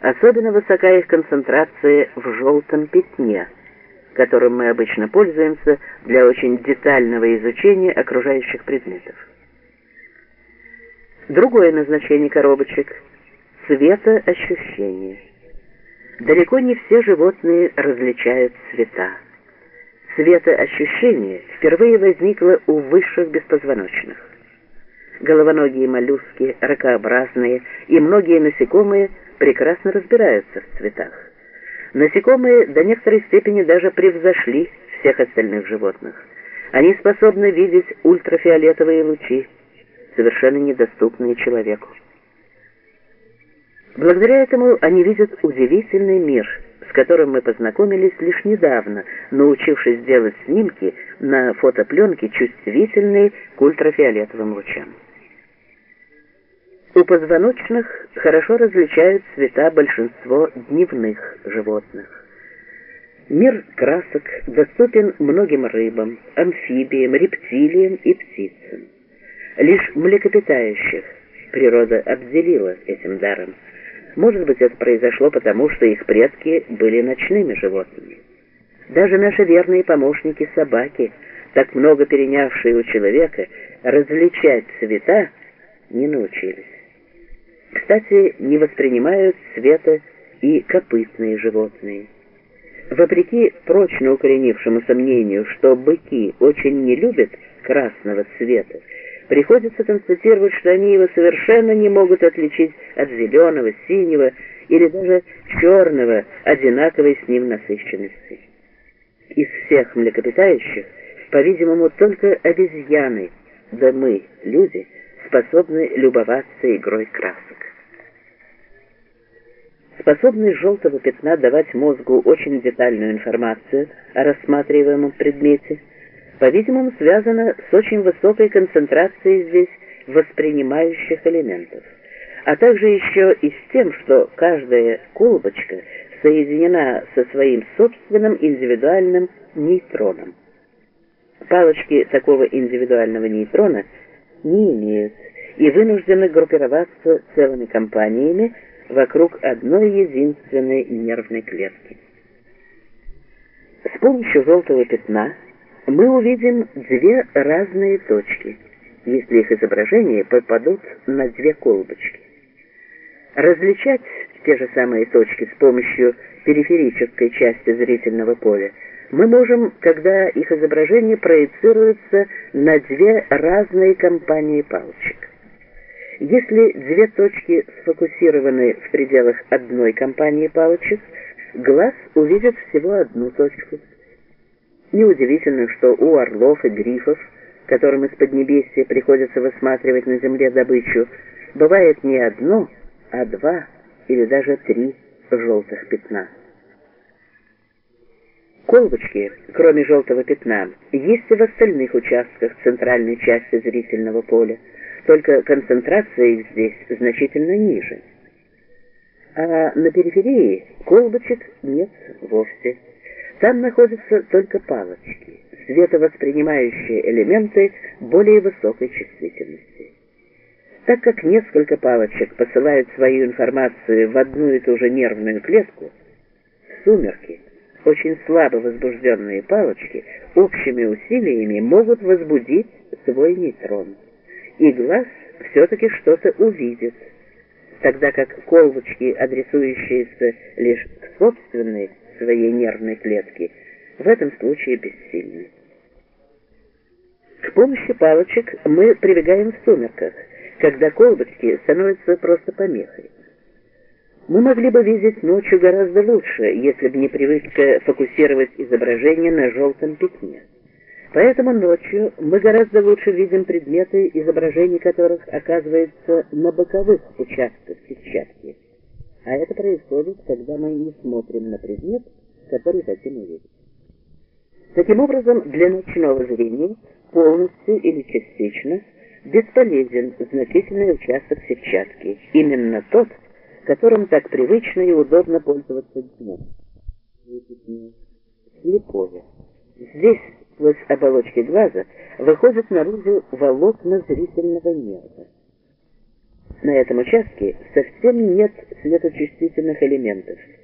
Особенно высока их концентрация в желтом пятне, которым мы обычно пользуемся для очень детального изучения окружающих предметов. Другое назначение коробочек – цветоощущение. Далеко не все животные различают цвета. Цветоощущение впервые возникло у высших беспозвоночных. Головоногие моллюски, ракообразные и многие насекомые прекрасно разбираются в цветах. Насекомые до некоторой степени даже превзошли всех остальных животных. Они способны видеть ультрафиолетовые лучи, совершенно недоступные человеку. Благодаря этому они видят удивительный мир, с которым мы познакомились лишь недавно, научившись делать снимки на фотопленке, чувствительные к ультрафиолетовым лучам. У позвоночных хорошо различают цвета большинство дневных животных. Мир красок доступен многим рыбам, амфибиям, рептилиям и птицам. Лишь млекопитающих природа обделила этим даром. Может быть, это произошло потому, что их предки были ночными животными. Даже наши верные помощники собаки, так много перенявшие у человека, различать цвета не научились. Кстати, не воспринимают цвета и копытные животные. Вопреки прочно укоренившемуся мнению, что быки очень не любят красного цвета, приходится констатировать, что они его совершенно не могут отличить от зеленого, синего или даже черного, одинаковой с ним насыщенности. Из всех млекопитающих, по-видимому, только обезьяны, да мы, люди, способны любоваться игрой красок. Способность желтого пятна давать мозгу очень детальную информацию о рассматриваемом предмете, по-видимому, связана с очень высокой концентрацией здесь воспринимающих элементов, а также еще и с тем, что каждая колбочка соединена со своим собственным индивидуальным нейтроном. Палочки такого индивидуального нейтрона не имеют и вынуждены группироваться целыми компаниями, вокруг одной единственной нервной клетки. С помощью желтого пятна мы увидим две разные точки, если их изображения попадут на две колбочки. Различать те же самые точки с помощью периферической части зрительного поля мы можем, когда их изображение проецируется на две разные компании палочек. Если две точки сфокусированы в пределах одной компании палочек, глаз увидит всего одну точку. Неудивительно, что у орлов и грифов, которым из Поднебесья приходится высматривать на земле добычу, бывает не одно, а два или даже три желтых пятна. Колбочки, кроме желтого пятна, есть и в остальных участках центральной части зрительного поля, только концентрация их здесь значительно ниже. А на периферии колбочек нет вовсе. Там находятся только палочки, световоспринимающие элементы более высокой чувствительности. Так как несколько палочек посылают свою информацию в одну и ту же нервную клетку, сумерки, очень слабо возбужденные палочки, общими усилиями могут возбудить свой нейтрон и глаз все-таки что-то увидит, тогда как колбочки, адресующиеся лишь к собственной своей нервной клетке, в этом случае бессильны. К помощи палочек мы прибегаем в сумерках, когда колбочки становятся просто помехой. Мы могли бы видеть ночью гораздо лучше, если бы не привычка фокусировать изображение на желтом пятне. Поэтому ночью мы гораздо лучше видим предметы, изображение которых оказывается на боковых участках сетчатки. А это происходит, когда мы не смотрим на предмет, который хотим увидеть. Таким образом, для ночного зрения полностью или частично бесполезен значительный участок сетчатки, именно тот, которым так привычно и удобно пользоваться днем. Слепое. Здесь сквозь оболочки глаза выходят наружу волокна зрительного нерва. На этом участке совсем нет светочувствительных элементов.